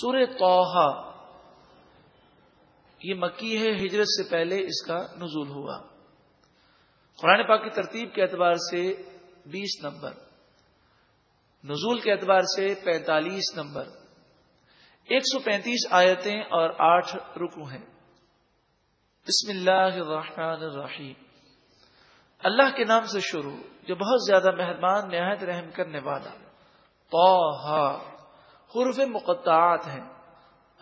سور توحا یہ مکی ہے، ہجرت سے پہلے اس کا نزول ہوا۔ قرآن پاک کی ترتیب کے اعتبار سے بیس نمبر۔ نزول کے اعتبار سے پینتالیس نمبر۔ ایک سو پینتیس آیتیں اور آٹھ رکو ہیں۔ بسم اللہ الرحمن الرحیم۔ اللہ کے نام سے شروع، جو بہت زیادہ مہربان، نہایت رحم کرنے والا۔ توحا حرف مقطعات ہیں۔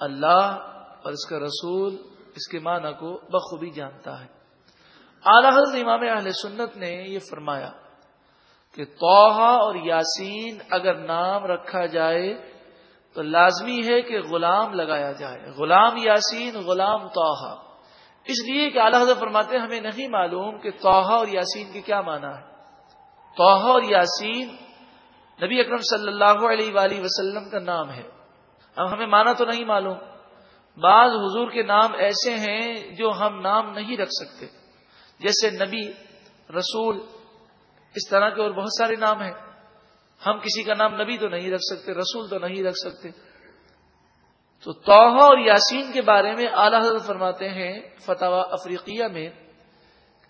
اللہ اور اس کا رسول اس کے معنی کو بخوبی جانتا ہے۔ اعلی حضرت امام اہل سنت نے یہ فرمایا کہ توحا اور یاسین اگر نام رکھا جائے تو لازمی ہے کہ غلام لگایا جائے۔ غلام یاسین، غلام توحا اس لیے کہ اعلی حضرت فرماتے ہمیں نہیں معلوم کہ توحا اور یاسین کے کیا معنی ہے توحا اور یاسین نبی اکرم صلی اللہ علیہ وآلہ وسلم کا نام ہے۔ اب ہمیں مانا تو نہیں معلوم۔ بعض حضور کے نام ایسے ہیں جو ہم نام نہیں رکھ سکتے۔ جیسے نبی، رسول، اس طرح کے اور بہت سارے نام ہیں۔ ہم کسی کا نام نبی تو نہیں رکھ سکتے، رسول تو نہیں رکھ سکتے۔ تو توحا اور یاسین کے بارے میں اعلی حضرت فرماتے ہیں فتح افریقیہ میں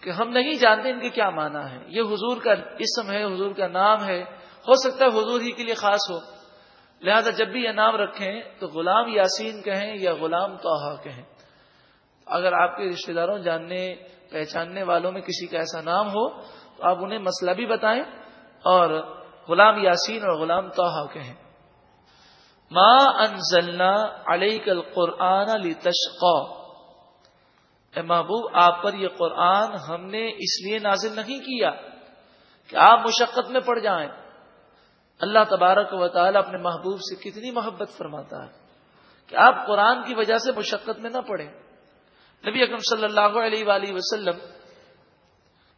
کہ ہم نہیں جانتے ان کے کیا معنی ہے۔ یہ حضور کا اسم ہے، حضور کا نام ہے۔ ہو سکتا ہے حضور ہی کے لیے خاص ہو۔ لہذا جب بھی یہ نام رکھیں تو غلام یاسین کہیں یا غلام توحا کہیں۔ اگر آپ کے رشتے داروں جاننے، پہچاننے والوں میں کسی کا ایسا نام ہو تو آپ انہیں مسئلہ بھی بتائیں اور غلام یاسین اور غلام توحا کہیں۔ ما انزلنا علیک القرآن علی تشقا اے محبوب، آپ پر یہ قرآن ہم نے اس لیے نازل نہیں کیا کہ آپ مشقت میں پڑ جائیں۔ اللہ تبارک و تعالی اپنے محبوب سے کتنی محبت فرماتا ہے کہ آپ قرآن کی وجہ سے مشقت میں نہ پڑیں۔ نبی اکرم صلی اللہ علیہ وآلہ وسلم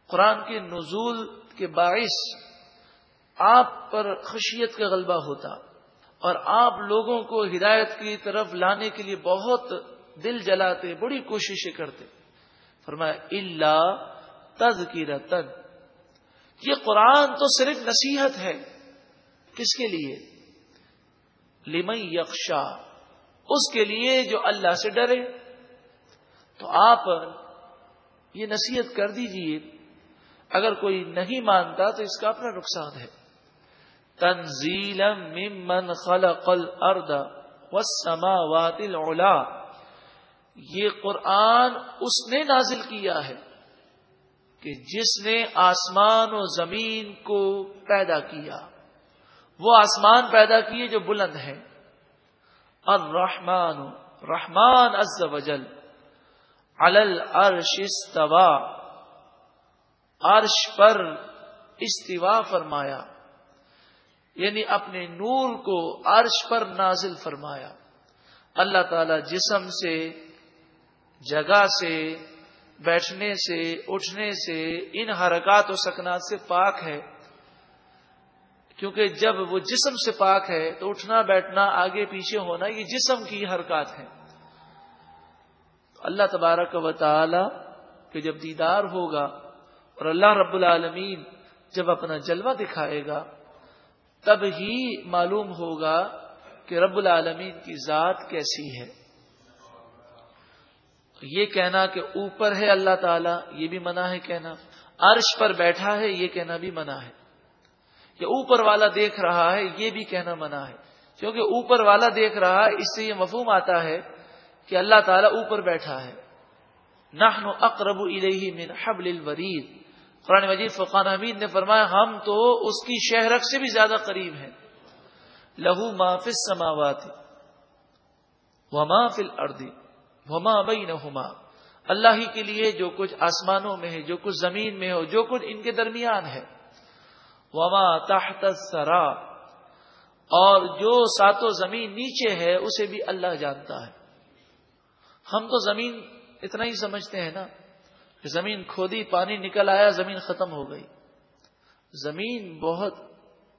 قرآن کے نزول کے باعث آپ پر خشیت کا غلبہ ہوتا اور آپ لوگوں کو ہدایت کی طرف لانے کے لیے بہت دل جلاتے، بڑی کوششیں کرتے۔ فرمایا اللہ تز کی رتن یہ قرآن تو صرف نصیحت ہے۔ کس کے لیے؟ لمن یکشا اس کے لیے جو اللہ سے ڈرے۔ تو آپ یہ نصیحت کر دیجیے، اگر کوئی نہیں مانتا تو اس کا اپنا نقصان ہے۔ تنزیل ممن خلق الارض والسماوات العلا، یہ قرآن اس نے نازل کیا ہے کہ جس نے آسمان و زمین کو پیدا کیا۔ وہ آسمان پیدا کیے جو بلند ہیں۔ الرحمن، رحمان عز وجل علل عرش استوا عرش پر استوا فرمایا۔ یعنی اپنے نور کو عرش پر نازل فرمایا۔ اللہ تعالی جسم سے، جگہ سے، بیٹھنے سے، اٹھنے سے، ان حرکات و سکنات سے پاک ہے۔ کیونکہ جب وہ جسم سے پاک ہے تو اٹھنا بیٹھنا آگے پیچھے ہونا یہ جسم کی حرکات ہیں۔ اللہ تبارک و تعالی کہ جب دیدار ہوگا اور اللہ رب العالمین جب اپنا جلوہ دکھائے گا، تب ہی معلوم ہوگا کہ رب العالمین کی ذات کیسی ہے۔ یہ کہنا کہ اوپر ہے اللہ تعالی، یہ بھی منع ہے کہنا۔ عرش پر بیٹھا ہے، یہ کہنا بھی منع ہے۔ کہ اوپر والا دیکھ رہا ہے، یہ بھی کہنا منع ہے۔ کیونکہ اوپر والا دیکھ رہا ہے، اس سے یہ مفہوم آتا ہے کہ اللہ تعالیٰ اوپر بیٹھا ہے۔ نحن اقرب الیہ من حبل الورید۔ قرآن مجید فقان حمید نے فرمایا، ہم تو اس کی شہرک سے بھی زیادہ قریب ہیں۔ لہو ما فی السماوات وما فی الارض وما بینہما۔ اللہ ہی کے لیے جو کچھ آسمانوں میں ہے، جو کچھ زمین میں ہو جو کچھ ان کے درمیان ہے۔ وما تحت سرا اور جو ساتوں زمین نیچے ہے، اسے بھی اللہ جانتا ہے۔ ہم تو زمین اتنا ہی سمجھتے ہیں نا کہ زمین کھودی، پانی نکل آیا، زمین ختم ہو گئی۔ زمین بہت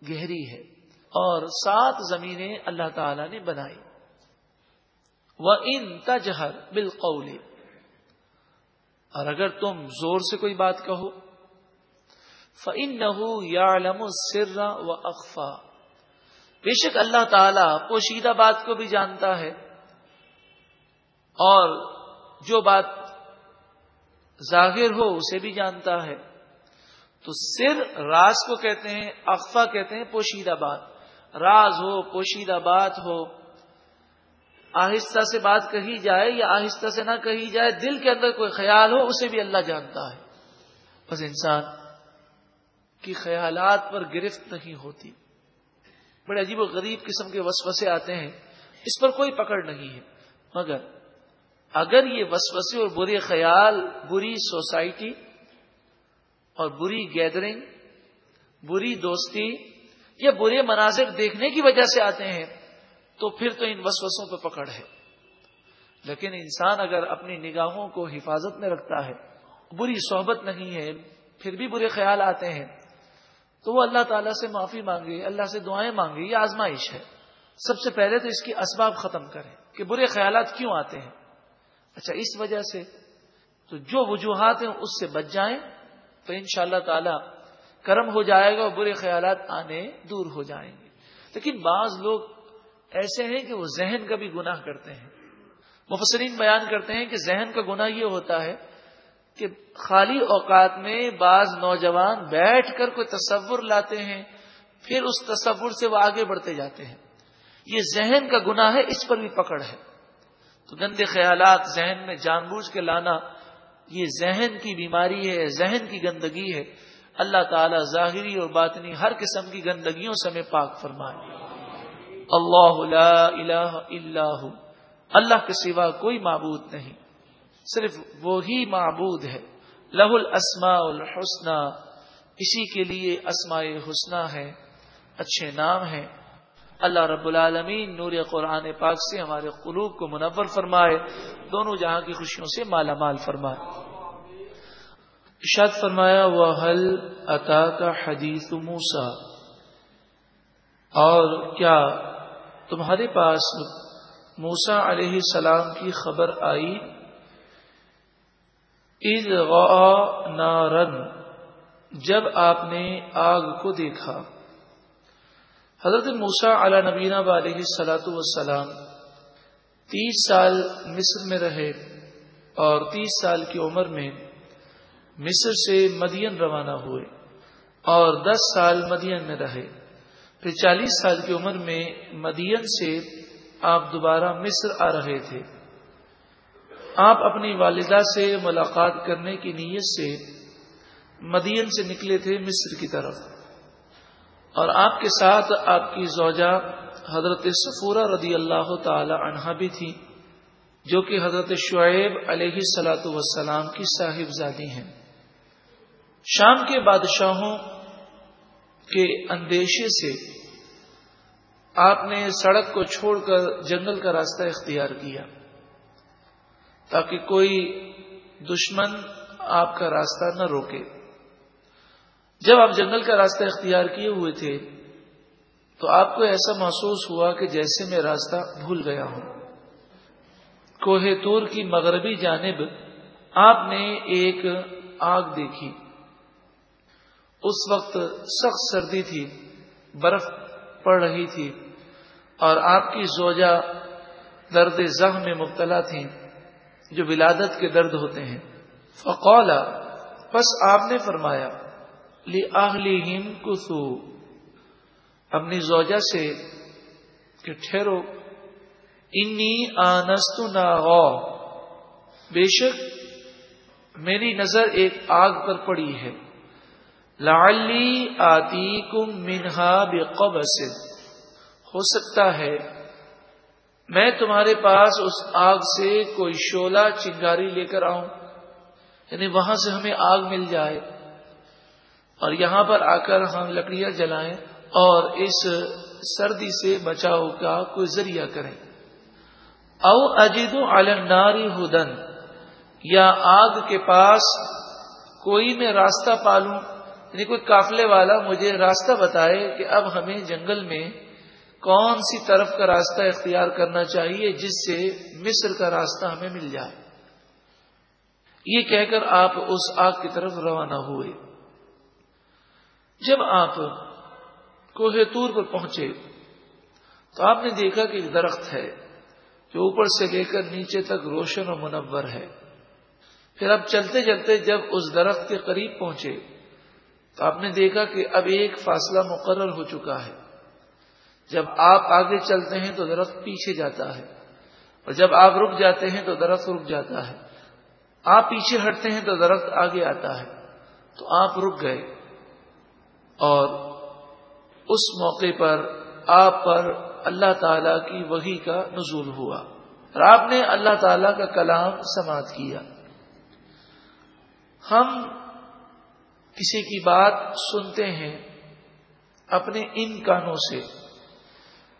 گہری ہے اور سات زمینیں اللہ تعالی نے بنائی۔ وہ ان تجہر بالقول۔ اور اگر تم زور سے کوئی بات کہو فن نہ یا و اقفا بے شک اللہ تعالی پوشیدہ بات کو بھی جانتا ہے اور جو بات ظاہر ہو اسے بھی جانتا ہے۔ تو سر راز کو کہتے ہیں اقفا کہتے ہیں پوشیدہ بات۔ راز ہو، پوشیدہ بات ہو، آہستہ سے بات کہی جائے یا آہستہ سے نہ کہی جائے، دل کے اندر کوئی خیال ہو، اسے بھی اللہ جانتا ہے۔ بس انسان کی خیالات پر گرفت نہیں ہوتی۔ بڑے عجیب و غریب قسم کے وسوسے آتے ہیں۔ اس پر کوئی پکڑ نہیں ہے۔ مگر اگر یہ وسوسے اور برے خیال، بری سوسائٹی اور بری گیدرنگ بری دوستی یا برے مناظر دیکھنے کی وجہ سے آتے ہیں، تو پھر تو ان وسوسوں پہ پکڑ ہے۔ لیکن انسان اگر اپنی نگاہوں کو حفاظت میں رکھتا ہے، بری صحبت نہیں ہے، پھر بھی برے خیال آتے ہیں۔ تو وہ اللہ تعالیٰ سے معافی مانگے، اللہ سے دعائیں مانگے، یہ آزمائش ہے۔ سب سے پہلے تو اس کی اسباب ختم کریں کہ برے خیالات کیوں آتے ہیں۔ اچھا اس وجہ سے تو جو وجوہات ہیں اس سے بچ جائیں تو ان شاء اللہ تعالی کرم ہو جائے گا اور برے خیالات آنے دور ہو جائیں گے۔ لیکن بعض لوگ ایسے ہیں کہ وہ ذہن کا بھی گناہ کرتے ہیں۔ مفسرین بیان کرتے ہیں کہ ذہن کا گناہ یہ ہوتا ہے کہ خالی اوقات میں بعض نوجوان بیٹھ کر کوئی تصور لاتے ہیں، پھر اس تصور سے وہ آگے بڑھتے جاتے ہیں۔ یہ ذہن کا گناہ ہے، اس پر بھی پکڑ ہے۔ تو گندے خیالات ذہن میں جان بوجھ کے لانا، یہ ذہن کی بیماری ہے، ذہن کی گندگی ہے۔ اللہ تعالی ظاہری اور باطنی ہر قسم کی گندگیوں سے ہمیں پاک فرمائے۔ اللہ لا الہ الا اللہ کے سوا کوئی معبود نہیں۔ صرف وہی معبود ہے۔ لہ الاسماء الحسنہ اسی کے لیے اسماء حسنہ ہے اچھے نام ہیں۔ اللہ رب العالمین نور قرآن پاک سے ہمارے قلوب کو منور فرمائے، دونوں جہاں کی خوشیوں سے مالا مال فرمائے۔ اشاد فرمایا وہ حل عطا کا حدیث موسا اور کیا تمہارے پاس موسا علیہ السلام کی خبر آئی؟ نارن جب آپ نے آگ کو دیکھا۔ حضرت موسا علی نبینا علیہ سلاۃ وسلام تیس سال مصر میں رہے اور تیس سال کی عمر میں مصر سے مدین روانہ ہوئے اور دس سال مدین میں رہے۔ پھر چالیس سال کی عمر میں مدین سے آپ دوبارہ مصر آ رہے تھے۔ آپ اپنی والدہ سے ملاقات کرنے کی نیت سے مدین سے نکلے تھے مصر کی طرف۔ اور آپ کے ساتھ آپ کی زوجہ حضرت سفورہ رضی اللہ تعالی عنہا بھی تھی جو کہ حضرت شعیب علیہ سلاۃ وسلام کی صاحب زادی ہیں۔ شام کے بادشاہوں کے اندیشے سے آپ نے سڑک کو چھوڑ کر جنگل کا راستہ اختیار کیا۔ تاکہ کوئی دشمن آپ کا راستہ نہ روکے۔ جب آپ جنگل کا راستہ اختیار کیے ہوئے تھے، تو آپ کو ایسا محسوس ہوا کہ جیسے میں راستہ بھول گیا ہوں۔ کوہ تور کی مغربی جانب آپ نے ایک آگ دیکھی۔ اس وقت سخت سردی تھی، برف پڑ رہی تھی اور آپ کی زوجہ درد زخم میں مبتلا تھی جو ولادت کے درد ہوتے ہیں۔ فقولا بس آپ نے فرمایا لی آہلی کسو، اپنی زوجہ سے کہ ٹھہرو۔ انی آنست ناغو بے شک، میری نظر ایک آگ پر پڑی ہے۔ لعلی آتی کم منہا بے ہو سکتا ہے میں تمہارے پاس اس آگ سے کوئی شولا چنگاری لے کر آؤں۔ یعنی وہاں سے ہمیں آگ مل جائے۔ اور یہاں پر آ کر ہم لکڑیاں جلائیں اور اس سردی سے بچاؤ کا کوئی ذریعہ کریں۔ او اجید الناری ہدن، یا آگ کے پاس کوئی میں راستہ پالوں یعنی کوئی قافلے والا مجھے راستہ بتائے کہ اب ہمیں جنگل میں کون سی طرف کا راستہ اختیار کرنا چاہیے جس سے مصر کا راستہ ہمیں مل جائے؟ یہ کہہ کر آپ اس آگ کی طرف روانہ ہوئے۔ جب آپ کوہ تور پر پہنچے تو آپ نے دیکھا کہ ایک درخت ہے جو اوپر سے لے کر نیچے تک روشن و منور ہے۔ پھر اب چلتے چلتے جب اس درخت کے قریب پہنچے تو آپ نے دیکھا کہ اب ایک فاصلہ مقرر ہو چکا ہے۔ جب آپ آگے چلتے ہیں تو درخت پیچھے جاتا ہے اور جب آپ رک جاتے ہیں تو درخت رک جاتا ہے آپ پیچھے ہٹتے ہیں تو درخت آگے آتا ہے تو آپ رک گئے اور اس موقع پر آپ پر اللہ تعالی کی وہی کا نزول ہوا اور آپ نے اللہ تعالی کا کلام سماعت کیا۔ ہم کسی کی بات سنتے ہیں اپنے ان کانوں سے۔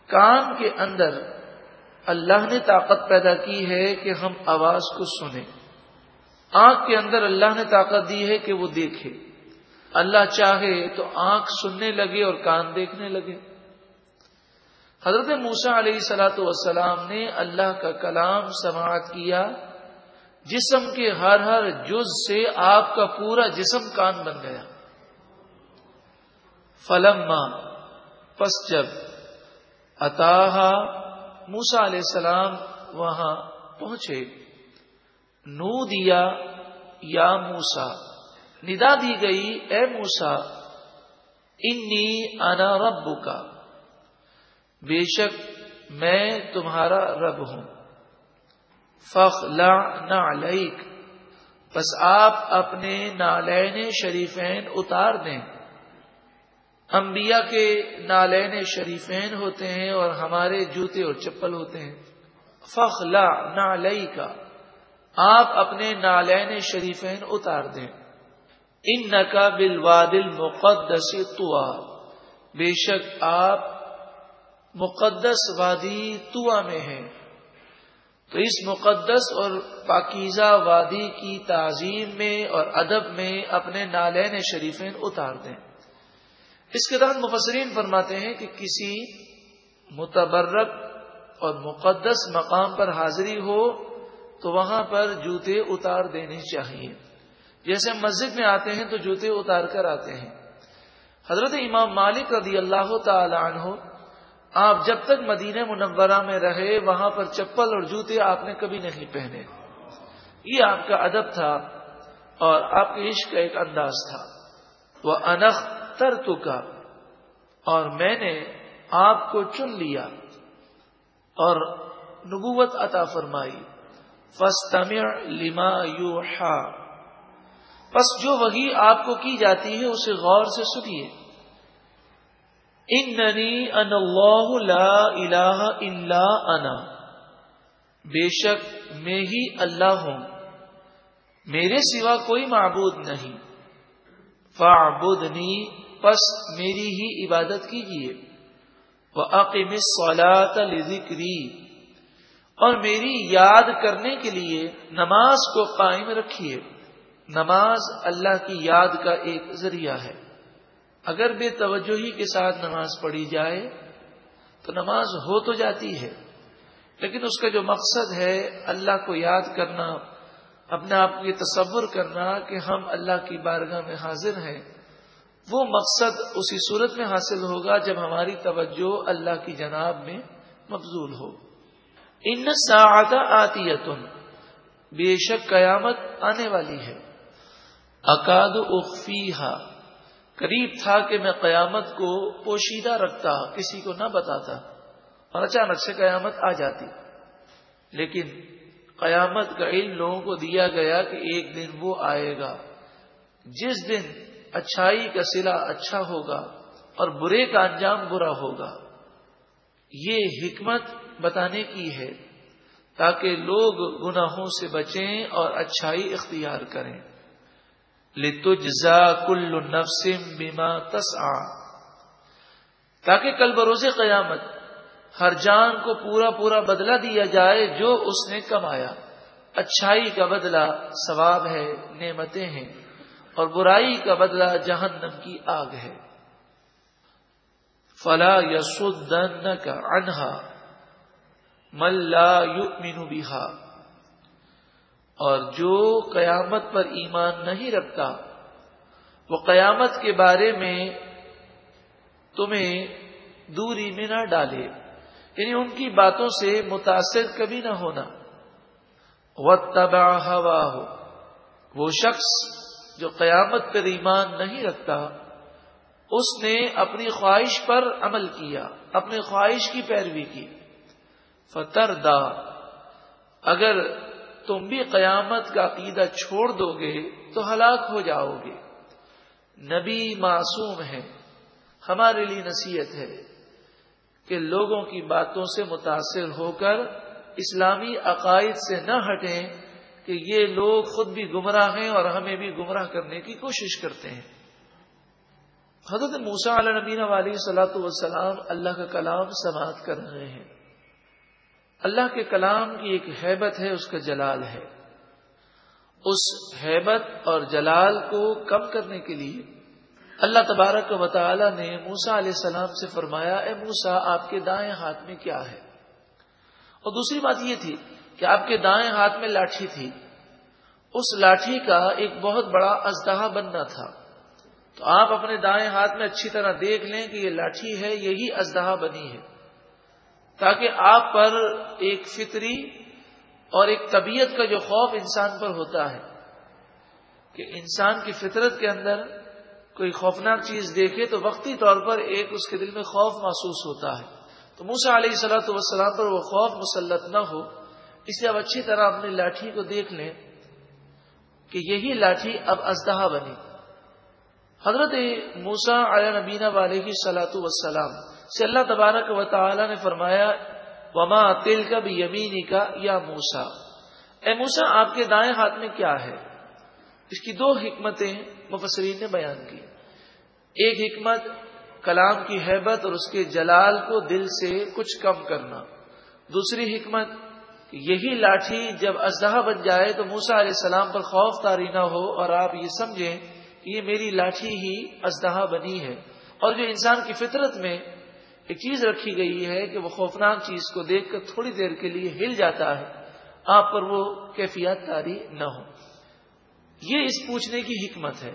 کان کے اندر اللہ نے طاقت پیدا کی ہے کہ ہم آواز کو سنیں۔ آنکھ کے اندر اللہ نے طاقت دی ہے کہ وہ دیکھے۔ اللہ چاہے تو آنکھ سننے لگے اور کان دیکھنے لگے۔ حضرت موسا علیہ سلاۃ والسلام نے اللہ کا کلام سماعت کیا۔ جسم کے ہر ہر جز سے آپ کا پورا جسم کان بن گیا۔ فلم پس جب اتاحا موسا علیہ السلام وہاں پہنچے۔ نو دیا، یا موسا ندا دی گئی، اے موسا انی انا رب کا بے شک میں تمہارا رب ہوں۔ فخ نہ بس آپ اپنے نالین شریفین اتار دیں۔ انبیاء کے نالین شریفین ہوتے ہیں اور ہمارے جوتے اور چپل ہوتے ہیں۔ فخلا نالئی کا آپ اپنے نالین شریفین اتار دیں۔ ان نقا بل وادل مقدس بے شک آپ مقدس وادی توا میں ہیں۔ تو اس مقدس اور پاکیزہ وادی کی تعظیم میں اور ادب میں اپنے نالین شریفین اتار دیں۔ اس کے تحت مفسرین فرماتے ہیں کہ کسی متبرک اور مقدس مقام پر حاضری ہو تو وہاں پر جوتے اتار دینے چاہیے۔ جیسے مسجد میں آتے ہیں تو جوتے اتار کر آتے ہیں۔ حضرت امام مالک رضی اللہ تعالی عنہ، آپ جب تک مدینہ منورہ میں رہے، وہاں پر چپل اور جوتے آپ نے کبھی نہیں پہنے۔ یہ آپ کا ادب تھا اور آپ کے عشق کا ایک انداز تھا۔ وہ انخ تر کا اور میں نے آپ کو چن لیا اور نبوت عطا فرمائی۔ فستمع لما یوحا۔ پس جو وہی آپ کو کی جاتی ہے اسے غور سے سنیے۔ اننی ان اللہ لا الہ الا انا۔ بے شک میں ہی اللہ ہوں۔ میرے سوا کوئی معبود نہیں۔ فاعبدنی پس میری ہی عبادت کیجیے وہ عقیم سولاد ذکری اور میری یاد کرنے کے لیے نماز کو قائم رکھیے۔ نماز اللہ کی یاد کا ایک ذریعہ ہے۔ اگر بے توجہی کے ساتھ نماز پڑھی جائے تو نماز ہو تو جاتی ہے، لیکن اس کا جو مقصد ہے اللہ کو یاد کرنا، اپنے آپ کو یہ تصور کرنا کہ ہم اللہ کی بارگاہ میں حاضر ہیں۔ وہ مقصد اسی صورت میں حاصل ہوگا جب ہماری توجہ اللہ کی جناب میں مبزول ہو۔ ان ساعت آتی بے شک قیامت آنے والی ہے۔ اکاد اخفی قریب تھا کہ میں قیامت کو پوشیدہ رکھتا، کسی کو نہ بتاتا۔ اور اچانک سے قیامت آ جاتی۔ لیکن قیامت کا علم لوگوں کو دیا گیا کہ ایک دن وہ آئے گا۔ جس دن اچھائی کا سلا اچھا ہوگا اور برے کا انجام برا ہوگا۔ یہ حکمت بتانے کی ہے تاکہ لوگ گناہوں سے بچیں اور اچھائی اختیار کریں۔ لتجزا کل نفسم بیما تس تاکہ کل بروز قیامت ہر جان کو پورا پورا بدلہ دیا جائے جو اس نے کمایا۔ اچھائی کا بدلہ ثواب ہے، نعمتیں ہیں۔ اور برائی کا بدلہ جہنم کی آگ ہے۔ فلا یسن کا انہا ملا یؤمن بہا۔ اور جو قیامت پر ایمان نہیں رکھتا، وہ قیامت کے بارے میں تمہیں دوری میں نہ ڈالے۔ یعنی ان کی باتوں سے متاثر کبھی نہ ہونا۔ و تبا ہوا ہو وہ شخص جو قیامت پر ایمان نہیں رکھتا، اس نے اپنی خواہش پر عمل کیا، اپنی خواہش کی پیروی کی۔ فتر دا اگر تم بھی قیامت کا عقیدہ چھوڑ دو گے تو ہلاک ہو جاؤ گے۔ نبی معصوم ہے ہمارے لیے نصیحت ہے کہ لوگوں کی باتوں سے متاثر ہو کر اسلامی عقائد سے نہ ہٹیں۔ کہ یہ لوگ خود بھی گمراہ ہیں اور ہمیں بھی گمراہ کرنے کی کوشش کرتے ہیں۔ حضرت موسا علیہ نبینہ والی صلاحت وسلام اللہ کا کلام سماعت کر رہے ہیں۔ اللہ کے کلام کی ایک حیبت ہے، اس کا جلال ہے۔ اس حیبت اور جلال کو کم کرنے کے لیے اللہ تبارک و تعالی نے موسا علیہ السلام سے فرمایا، اے موسا آپ کے دائیں ہاتھ میں کیا ہے؟ اور دوسری بات یہ تھی کہ آپ کے دائیں ہاتھ میں لاٹھی تھی۔ اس لاٹھی کا ایک بہت بڑا ازدہا بننا تھا۔ تو آپ اپنے دائیں ہاتھ میں اچھی طرح دیکھ لیں کہ یہ لاٹھی ہے، یہی ازدہا بنی ہے۔ تاکہ آپ پر ایک فطری اور ایک طبیعت کا جو خوف انسان پر ہوتا ہے، کہ انسان کی فطرت کے اندر کوئی خوفناک چیز دیکھے تو وقتی طور پر ایک اس کے دل میں خوف محسوس ہوتا ہے۔ تو موسا علیہ سلاۃ والسلام پر وہ خوف مسلط نہ ہو۔ اسے اب اچھی طرح اپنی لاٹھی کو دیکھ لیں کہ یہی لاٹھی اب ازدہا بنی۔ حضرت موسا علیہ نبینا والے کی سلاۃ وسلام سے اللہ تبارک و تعالی نے فرمایا، وما تل کا بھی یمینی کا یا موسا اے موسا آپ کے دائیں ہاتھ میں کیا ہے؟ اس کی دو حکمتیں مفسرین نے بیان کی۔ ایک حکمت، کلام کی حیبت اور اس کے جلال کو دل سے کچھ کم کرنا۔ دوسری حکمت یہی لاٹھی جب ازدہ بن جائے تو موسا علیہ السلام پر خوف تاری نہ ہو اور آپ یہ سمجھیں کہ یہ میری لاٹھی ہی ازدہ بنی ہے۔ اور جو انسان کی فطرت میں ایک چیز رکھی گئی ہے کہ وہ خوفناک چیز کو دیکھ کر تھوڑی دیر کے لیے ہل جاتا ہے، آپ پر وہ کیفیات تاری نہ ہو۔ یہ اس پوچھنے کی حکمت ہے۔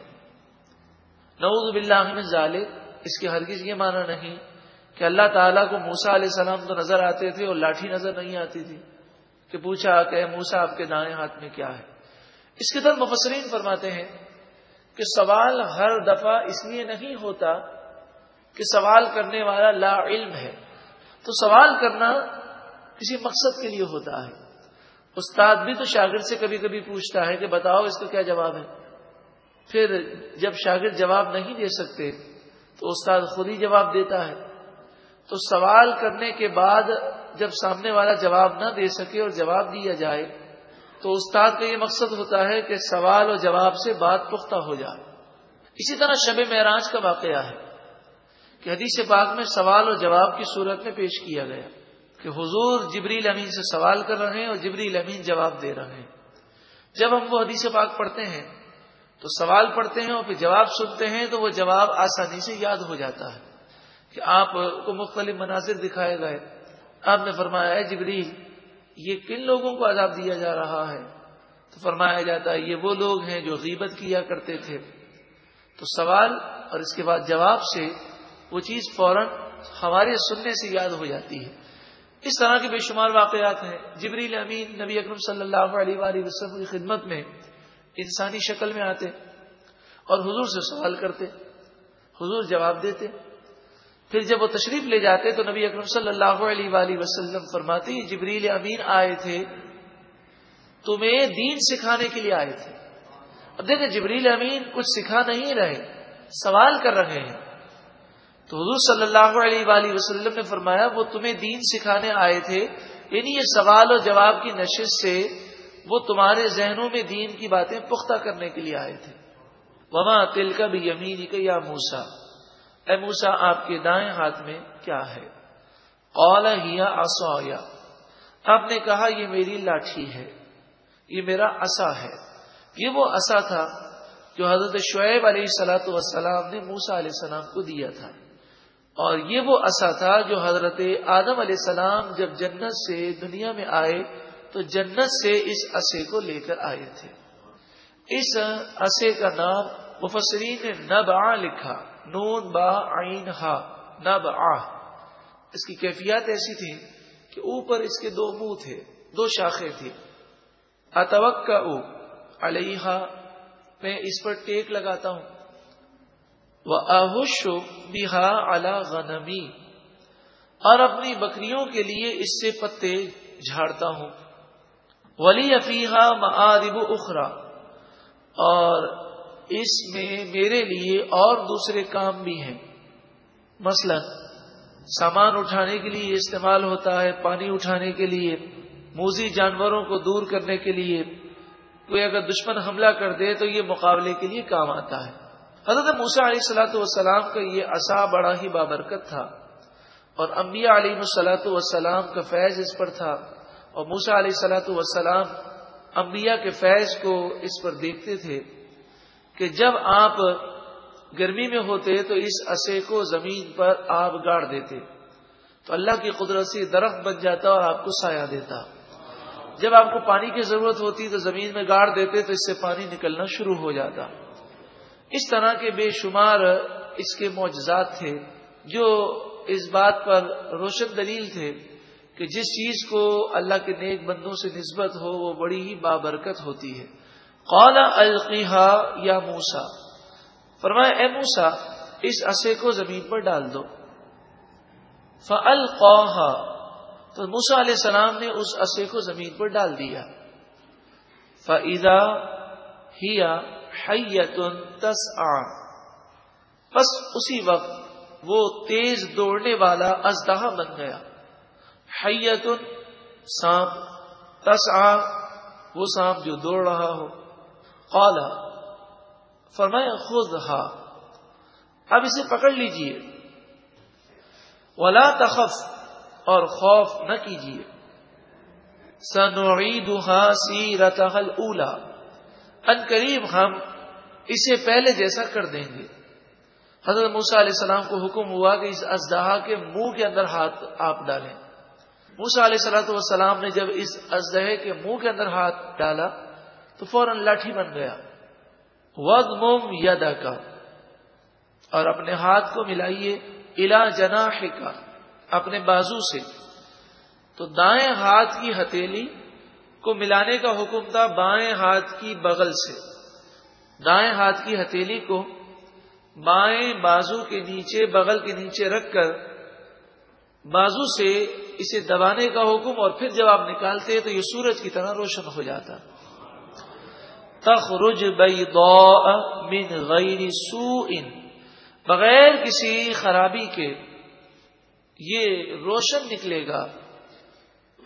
نعوذ باللہ من ظالب اس کے ہرگز یہ معنی نہیں کہ اللہ تعالیٰ کو موسا علیہ السلام تو نظر آتے تھے اور لاٹھی نظر نہیں آتی تھی۔ کہ پوچھا کہ موسا آپ کے دائیں ہاتھ میں کیا ہے؟ اس کے طرف مفسرین فرماتے ہیں کہ سوال ہر دفعہ اس لیے نہیں ہوتا کہ سوال کرنے والا لا علم ہے۔ تو سوال کرنا کسی مقصد کے لیے ہوتا ہے۔ استاد بھی تو شاگرد سے کبھی کبھی پوچھتا ہے کہ بتاؤ اس کا کیا جواب ہے؟ پھر جب شاگرد جواب نہیں دے سکتے تو استاد خود ہی جواب دیتا ہے۔ تو سوال کرنے کے بعد جب سامنے والا جواب نہ دے سکے اور جواب دیا جائے، تو استاد کا یہ مقصد ہوتا ہے کہ سوال اور جواب سے بات پختہ ہو جائے۔ اسی طرح شب معراج کا واقعہ ہے کہ حدیث پاک میں سوال اور جواب کی صورت میں پیش کیا گیا کہ حضور جبریل امین سے سوال کر رہے ہیں اور جبریل امین جواب دے رہے ہیں۔ جب ہم وہ حدیث پاک پڑھتے ہیں، تو سوال پڑھتے ہیں اور پھر جواب سنتے ہیں، تو وہ جواب آسانی سے یاد ہو جاتا ہے کہ آپ کو مختلف مناظر دکھائے گئے۔ آپ نے فرمایا ہے جبریل، یہ کن لوگوں کو عذاب دیا جا رہا ہے؟ تو فرمایا جاتا ہے، یہ وہ لوگ ہیں جو غیبت کیا کرتے تھے. تو سوال اور اس کے بعد جواب سے وہ چیز فوراً ہمارے سننے سے یاد ہو جاتی ہے۔ اس طرح کے بے شمار واقعات ہیں۔ جبریل امین نبی اکرم صلی اللہ علیہ وآلہ وسلم کی خدمت میں انسانی شکل میں آتے اور حضور سے سوال کرتے، حضور جواب دیتے پھر جب وہ تشریف لے جاتے تو نبی اکرم صلی اللہ علیہ وآلہ وسلم فرماتے جبریل امین آئے تھے، تمہیں دین سکھانے کے لیے آئے تھے۔ اب دیکھیں، جبریل امین کچھ سکھا نہیں رہے، سوال کر رہے ہیں۔ تو حضور صلی اللہ علیہ وآلہ وسلم نے فرمایا، وہ تمہیں دین سکھانے آئے تھے یعنی یہ سوال اور جواب کی نشست سے وہ تمہارے ذہنوں میں دین کی باتیں پختہ کرنے کے لیے آئے تھے۔ وما تل کا بھی یمین یا موسا اے موسا آپ کے دائیں ہاتھ میں کیا ہے؟ اولا ہیا آسویا آپ نے کہا، یہ میری لاٹھی ہے، یہ میرا اصا ہے۔ یہ وہ اصا تھا جو حضرت شعیب علیہ سلاۃ وسلام نے موسا علیہ السلام کو دیا تھا۔ اور یہ وہ اصا تھا جو حضرت آدم علیہ السلام جب جنت سے دنیا میں آئے، تو جنت سے اس اسے کو لے کر آئے تھے۔ اس اسے کا نام مفسرین نے نب آ لکھا۔ نون با آئین ہا نب آ۔ اس کی کیفیات ایسی تھی کہ اوپر اس کے دو منہ تھے، دو شاخیں تھی اتوک کا او علیہ میں اس پر ٹیک لگاتا ہوں۔ وہ آہوش بہا الا غنمی۔ اور اپنی بکریوں کے لیے اس سے پتے جھاڑتا ہوں۔ ولی افیحا معدب اخرا اور اس میں میرے لیے اور دوسرے کام بھی ہیں۔ مثلا، سامان اٹھانے کے لیے استعمال ہوتا ہے، پانی اٹھانے کے لیے، موزی جانوروں کو دور کرنے کے لیے۔ کوئی اگر دشمن حملہ کر دے تو یہ مقابلے کے لیے کام آتا ہے۔ حضرت موسا علیہ السلاۃ والسلام کا یہ عصا بڑا ہی بابرکت تھا۔ اور انبیاء علیہ السلاۃ والسلام کا فیض اس پر تھا۔ اور موسا علیہ السلاۃ والسلام انبیاء کے فیض کو اس پر دیکھتے تھے۔ کہ جب آپ گرمی میں ہوتے تو اس عصے کو زمین پر آپ گاڑ دیتے۔ تو اللہ کی قدرت سے درخت بن جاتا اور آپ کو سایہ دیتا۔ جب آپ کو پانی کی ضرورت ہوتی تو زمین میں گاڑ دیتے تو اس سے پانی نکلنا شروع ہو جاتا۔ اس طرح کے بے شمار اس کے معجزات تھے جو اس بات پر روشن دلیل تھے کہ جس چیز کو اللہ کے نیک بندوں سے نسبت ہو وہ بڑی ہی بابرکت ہوتی ہے۔ قالا القیحا یا موسا فرمایا، اے موسا اس عصے کو زمین پر ڈال دو۔ فل تو موسا علیہ السلام نے اس عصے کو زمین پر ڈال دیا۔ فعدا ہیا حیتن تس بس اسی وقت وہ تیز دوڑنے والا ازدہ بن گیا۔ حیتن سانپ۔ تس وہ سانپ جو دوڑ رہا ہو۔ قالا فرمایا خود ہا اب اسے پکڑ لیجیے۔ ولا تخف، اور خوف نہ کیجیے سنوعیدها سیرتها اولا ان قریب ہم اسے پہلے جیسا کر دیں گے۔ حضرت موسا علیہ السلام کو حکم ہوا کہ اس ازدہا کے منہ کے اندر ہاتھ آپ ڈالیں۔ موسا علیہ سلاۃ والسلام نے جب اس ازدہے کے منہ کے اندر ہاتھ ڈالا تو فوراً لاٹھی بن گیا۔ ود موم یدا کا اور اپنے ہاتھ کو ملائیے الا جنا کا اپنے بازو سے۔ تو دائیں ہاتھ کی ہتھیلی کو ملانے کا حکم تھا بائیں ہاتھ کی بغل سے۔ دائیں ہاتھ کی ہتھیلی کو بائیں بازو کے نیچے، بغل کے نیچے رکھ کر بازو سے اسے دبانے کا حکم اور پھر جب آپ نکالتے تو یہ سورج کی طرح روشن ہو جاتا۔ تخرج بیضاء من غیر سوء. بغیر کسی خرابی کے یہ روشن نکلے گا.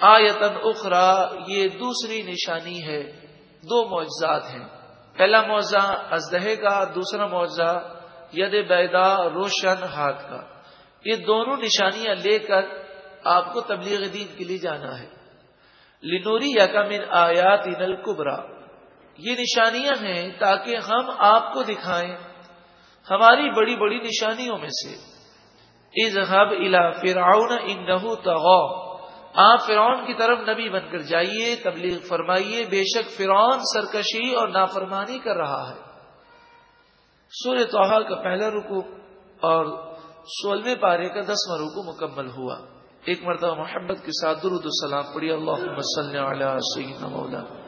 آیتن اخرا یہ دوسری نشانی ہے. دو معجزات ہیں. پہلا معاوضہ ازدہے کا دوسرا معاوضہ ید بیدا روشن ہاتھ کا. یہ دونوں نشانیاں لے کر آپ کو تبلیغ دین کے لیے جانا ہے. لنوری یا کا من آیات ان القبرا یہ نشانیاں ہیں تاکہ ہم آپ کو دکھائیں ہماری بڑی بڑی نشانیوں میں سے۔ اظہب الا فرعون انہو تغا آپ فرعون کی طرف نبی بن کر جائیے، تبلیغ فرمائیے، بے شک فرعون سرکشی اور نافرمانی کر رہا ہے۔ سورہ توحا کا پہلا رکو اور سولہویں پارے کا دسواں رکو مکمل ہوا۔ ایک مرتبہ محبت کے ساتھ درود السلام پڑھی۔ اللہ علیہ سیدنا مولا